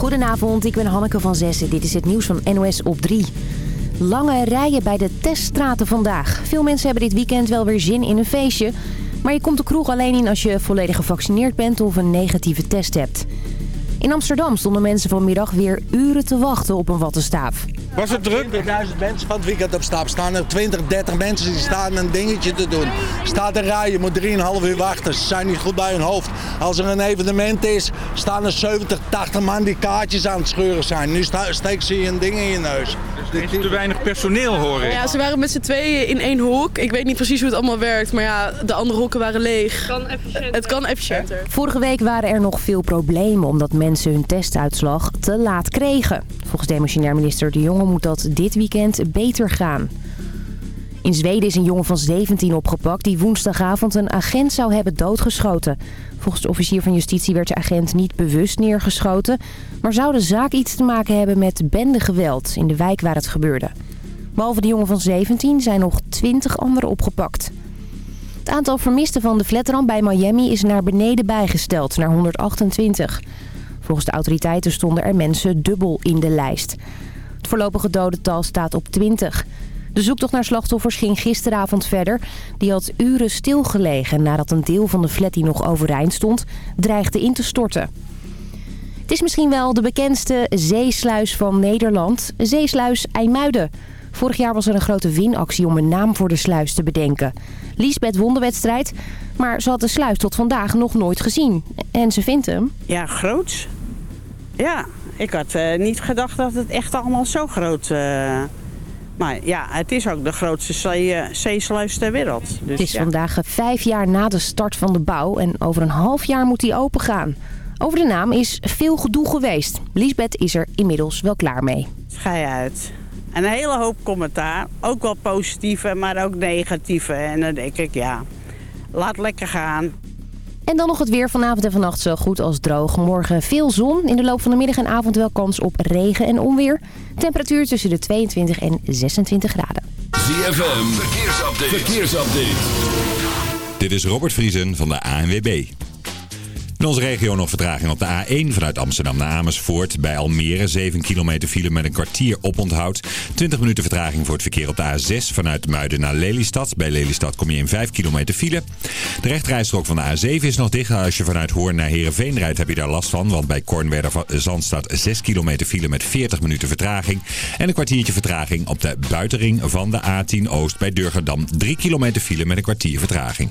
Goedenavond, ik ben Hanneke van Zessen. Dit is het nieuws van NOS op 3. Lange rijen bij de teststraten vandaag. Veel mensen hebben dit weekend wel weer zin in een feestje. Maar je komt de kroeg alleen in als je volledig gevaccineerd bent of een negatieve test hebt. In Amsterdam stonden mensen vanmiddag weer uren te wachten op een wattenstaaf. Was het druk? 20.000 mensen van het weekend op stap staan er 20, 30 mensen die staan een dingetje te doen. Staat een rij, je moet 3,5 uur wachten. Ze zijn niet goed bij hun hoofd. Als er een evenement is, staan er 70, 80 man die kaartjes aan het scheuren zijn. Nu steekt ze je een ding in je neus. Er is te weinig personeel hoor ik. Ja, ze waren met z'n tweeën in één hok. Ik weet niet precies hoe het allemaal werkt, maar ja, de andere hokken waren leeg. kan efficiënter. Het kan efficiënter. Vorige week waren er nog veel problemen omdat mensen hun testuitslag te laat kregen. Volgens demissionair minister De Jonge moet dat dit weekend beter gaan. In Zweden is een jongen van 17 opgepakt die woensdagavond een agent zou hebben doodgeschoten. Volgens de officier van justitie werd de agent niet bewust neergeschoten... maar zou de zaak iets te maken hebben met bendegeweld in de wijk waar het gebeurde. Behalve de jongen van 17 zijn nog 20 anderen opgepakt. Het aantal vermisten van de flatramp bij Miami is naar beneden bijgesteld, naar 128. Volgens de autoriteiten stonden er mensen dubbel in de lijst. Het voorlopige dodental staat op 20. De zoektocht naar slachtoffers ging gisteravond verder. Die had uren stilgelegen nadat een deel van de flat die nog overeind stond dreigde in te storten. Het is misschien wel de bekendste zeesluis van Nederland, Zeesluis IJmuiden. Vorig jaar was er een grote winactie om een naam voor de sluis te bedenken. Liesbeth won de wedstrijd, maar ze had de sluis tot vandaag nog nooit gezien. En ze vindt hem. Ja, groots. Ja, ik had eh, niet gedacht dat het echt allemaal zo groot... eh, Maar ja, het is ook de grootste zee, eh, zeesluis ter wereld. Dus, Het is ja. vandaag eh, vijf jaar na de start van de bouw en over een half jaar moet die open gaan. Over de naam is veel gedoe geweest. Liesbeth is er inmiddels wel klaar mee. Schij uit. En een hele hoop commentaar. Ook wel positieve, maar ook negatieve. En dan denk ik, ja, laat lekker gaan. En dan nog het weer vanavond en vannacht zo goed als droog. Morgen veel zon. In de loop van de middag en avond wel kans op regen en onweer. Temperatuur tussen de 22 en 26 graden. ZFM, verkeersupdate. verkeersupdate. Dit is Robert Vriesen van de ANWB. In onze regio nog vertraging op de A1 vanuit Amsterdam naar Amersfoort. Bij Almere 7 kilometer file met een kwartier oponthoud. 20 minuten vertraging voor het verkeer op de A6 vanuit Muiden naar Lelystad. Bij Lelystad kom je in 5 kilometer file. De rechterrijstrook van de A7 is nog dicht. Als je vanuit Hoorn naar Heerenveen rijdt heb je daar last van. Want bij Kornwerder Zand staat 6 kilometer file met 40 minuten vertraging. En een kwartiertje vertraging op de buitenring van de A10 Oost bij Durgerdam. 3 kilometer file met een kwartier vertraging.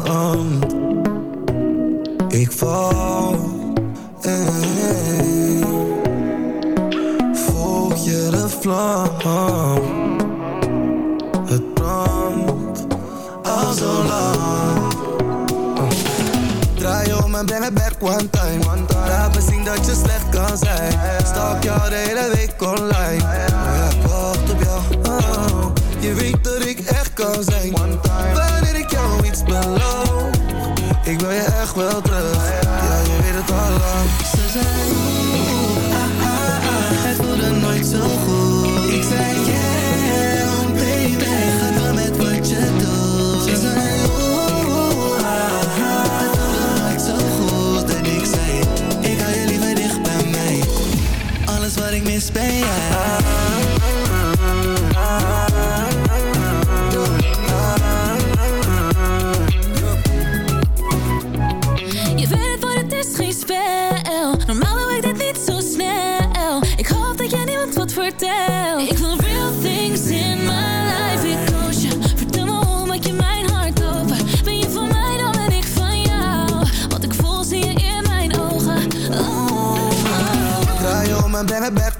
Ik val in. Volg je de vlam. Het brandt al zo lang. Draai om en breng het back one time. Laat me zien dat je slecht kan zijn. Stalk jou de hele week online. Ja, ik wacht op jou. Oh, je weet dat ik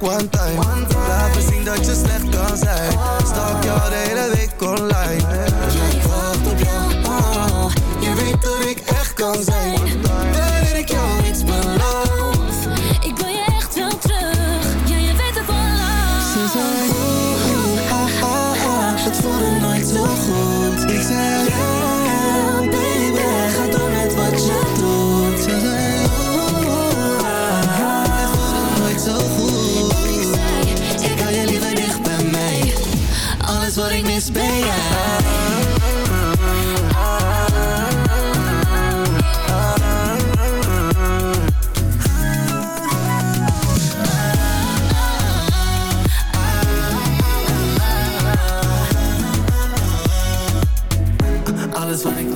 one time. Laat me zien dat je slecht kan zijn. Stalk jou de hele week online.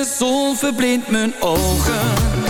de zon verblindt mijn ogen.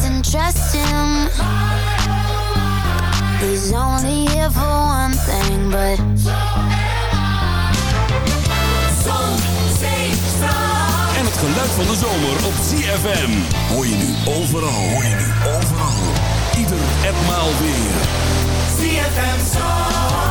Doesn't trust him. He's only here for one thing, but. Zon, zee, strand. En het geluid van de zomer op ZFM. Hoor je nu overal. Hoor je nu overal. Ieder en maal weer. ZFM Zandvoort.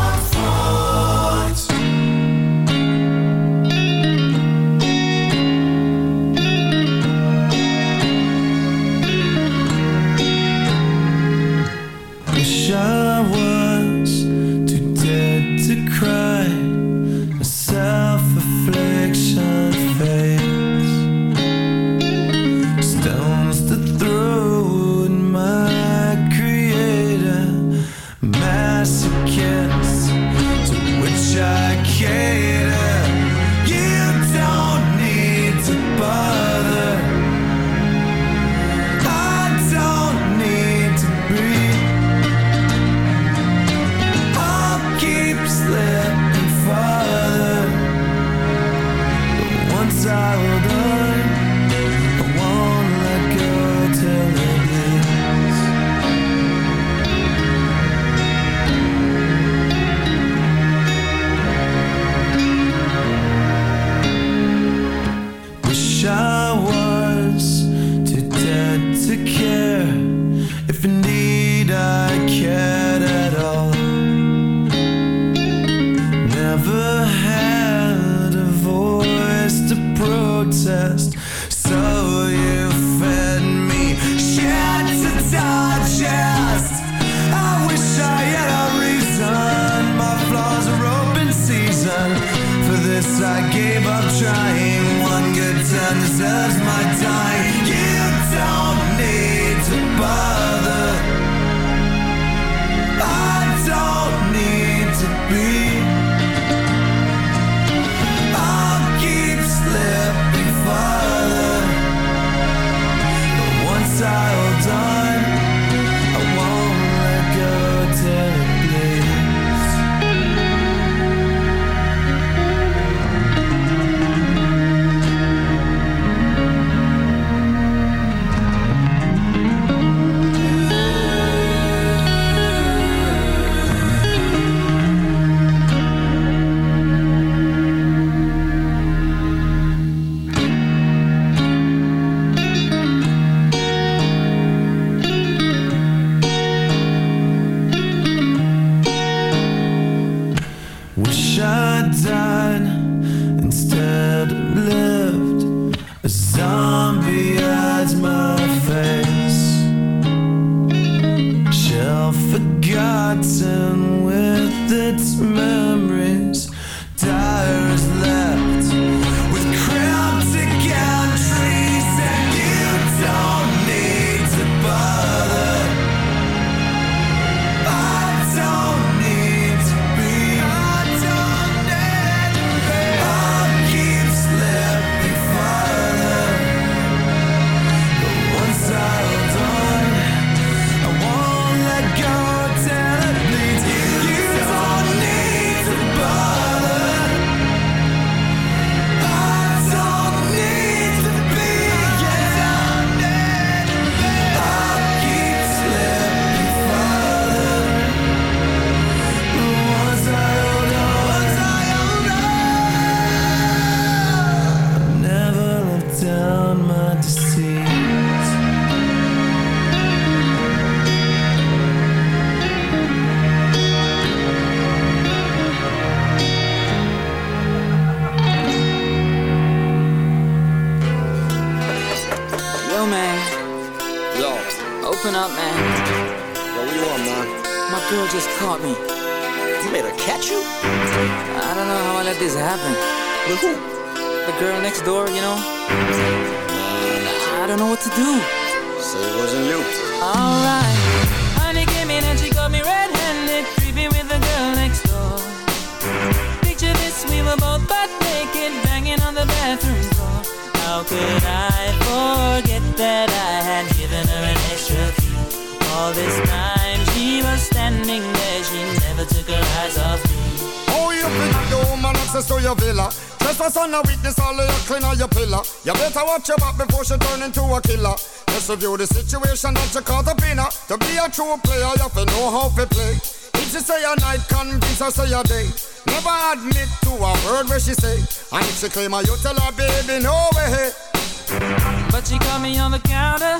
Up, man. yo, what you want, man? My girl just caught me. You made her catch you? I don't know how I let this happen. With who? The girl next door, you know? Man, I don't know what to do. Say it wasn't you. Alright. Honey came in and she got me red-handed, creepy with the girl next door. Picture this, we were both butt naked, banging on the bathroom floor. How could I forget that I All this time she was standing there, she never took her eyes off me. Oh, you bring the woman access to your villa. Trespass on a weakness, all of your clean on your pillar. You better watch your back before she turn into a killer. Just review the situation that you caught up in her. To be a true player, you have to know how to play. If she say a night, convince her say a day. Never admit to a word where she say. And if she claim her, you tell her, baby, no way. But she caught me on the counter.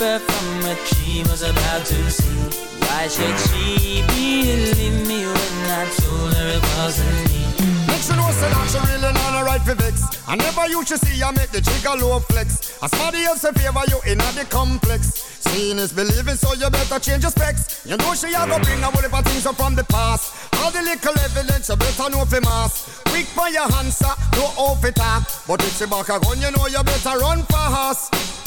from what she was about to see. Why should she believe me when I told her it wasn't me? Make she know say that she really not a right for vex. I never used to see her make the trigger low flex. As somebody else in favor you in the complex. Seeing is believing, so you better change your specs. You know she a go bring a whole heap of things up from the past. All the little evidence you better know for mass. Quick for your answer, no off it talk. But if she back a gun, you know you better run fast.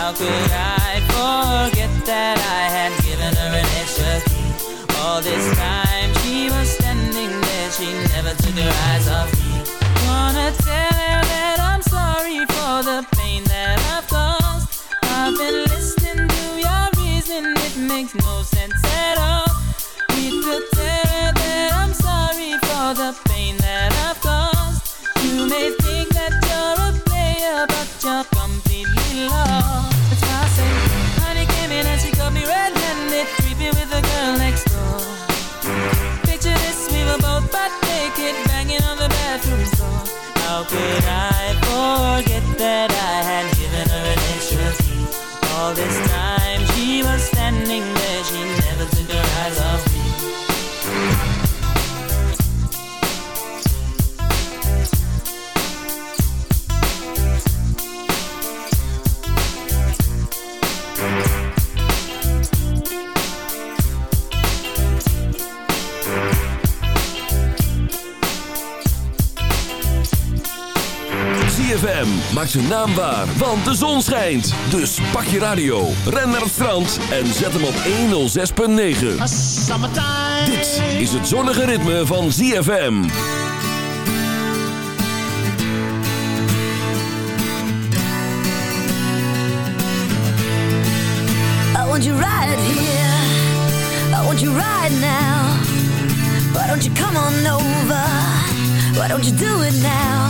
How could I forget that I had given her an extra key? All this time she was standing there, she never took her eyes off me. Wanna tell her How I ZFM maakt zijn naam waar, want de zon schijnt. Dus pak je radio, ren naar het strand en zet hem op 106.9. Summertime. Dit is het zonnige ritme van ZFM. I want you right here. I want you right now. Why don't you come on over? Why don't you do it now?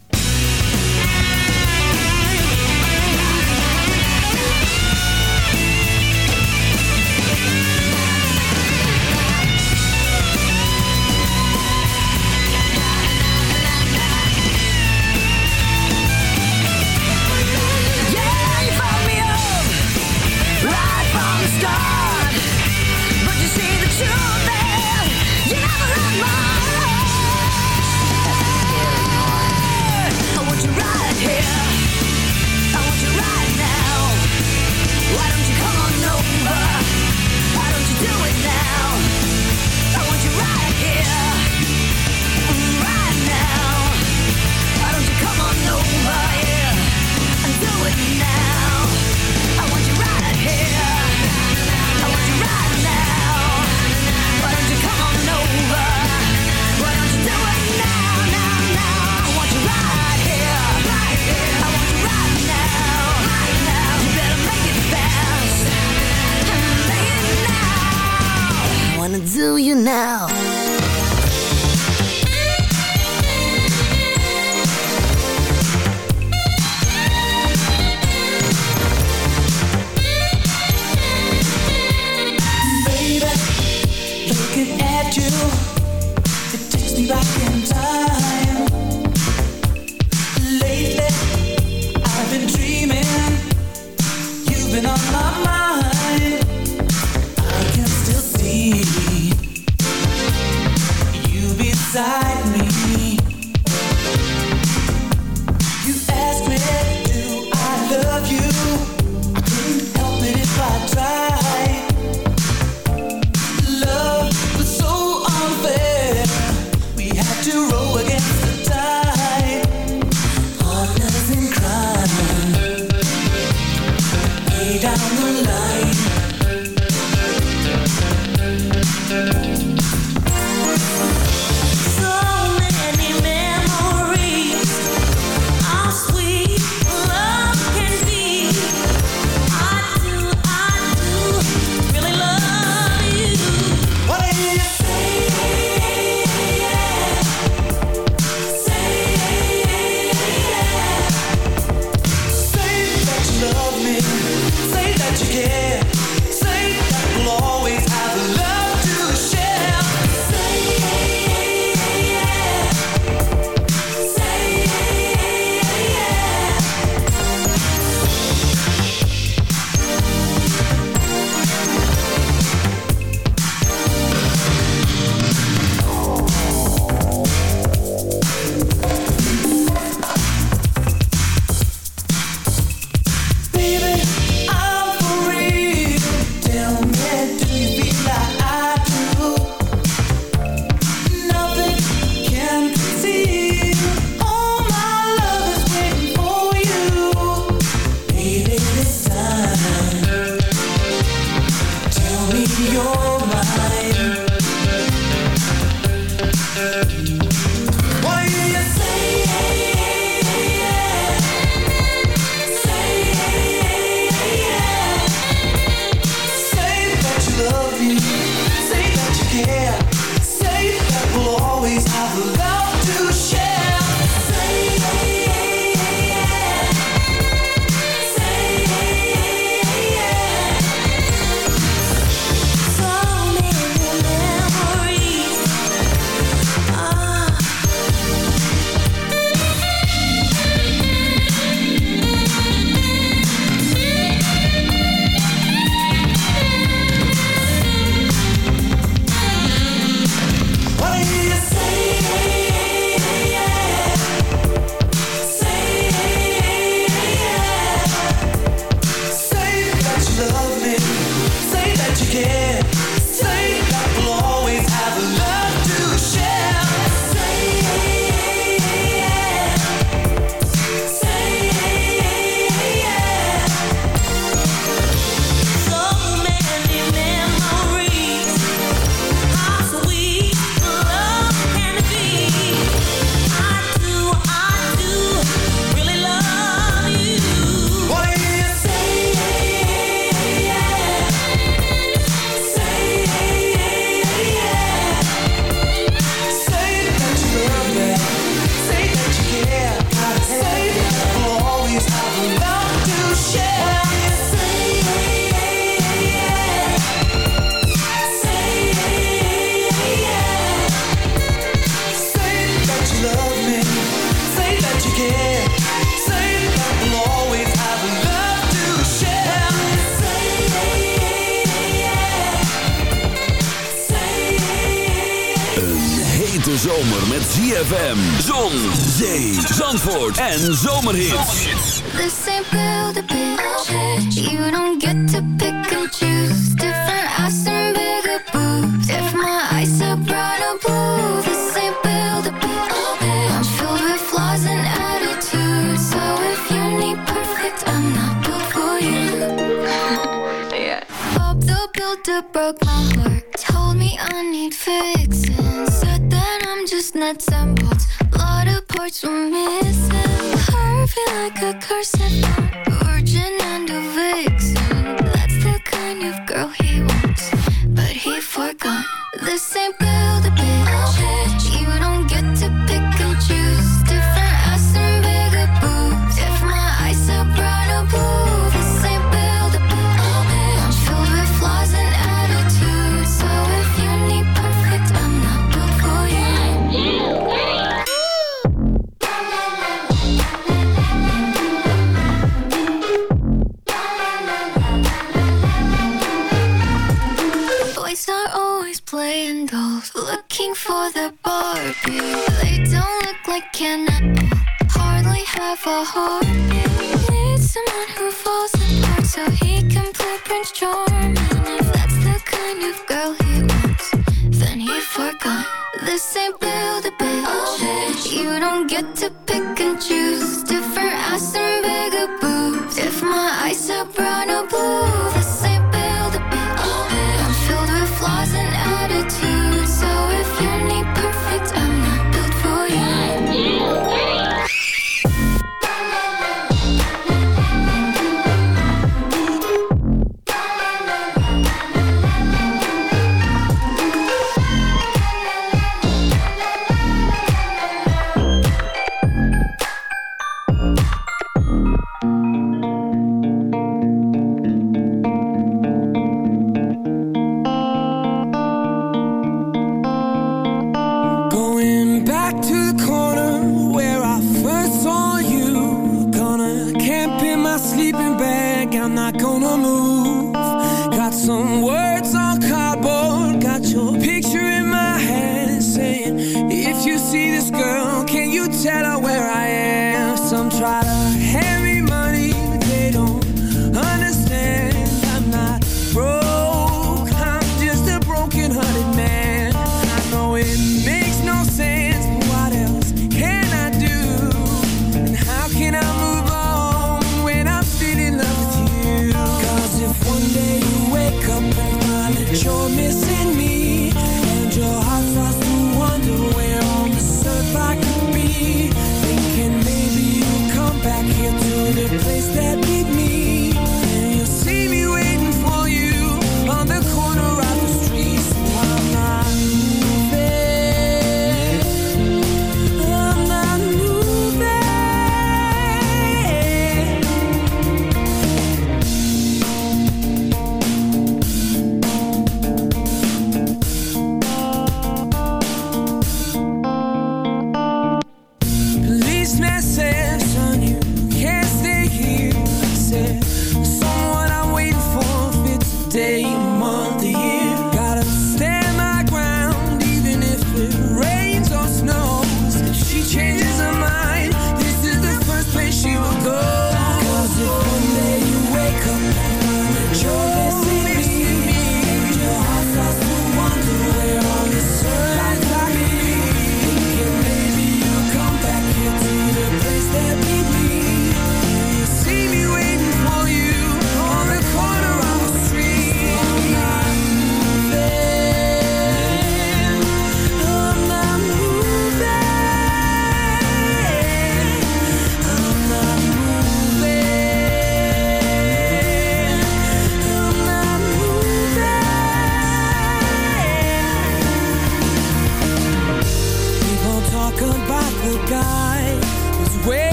you care. And zo.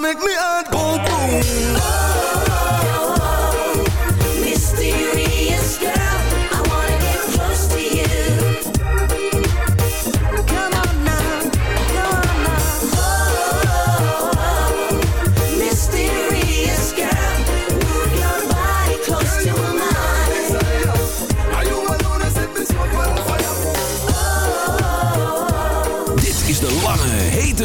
make me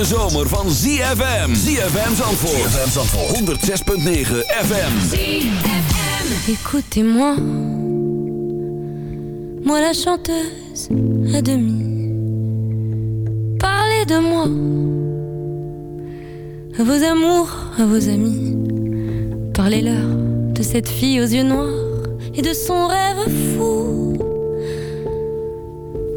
zomer van ZFM. ZFM Zandvoort. ZFM Zandvoort. 106.9 FM. ZFM. Écoutez-moi. Moi la chanteuse à demi. Parlez de moi. À vos amours, à vos amis. Parlez-leur de cette fille aux yeux noirs et de son rêve fou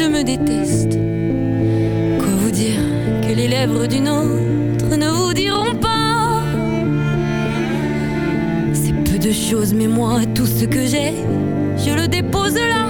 je me déteste. Quoi vous dire que les lèvres d'une autre ne vous diront pas? C'est peu de choses, mais moi, tout ce que j'ai, je le dépose là.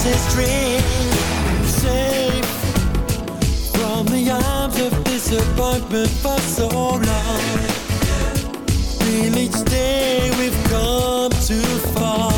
His dream safe from the arms of disappointment for so long. Feel each day we've come too far.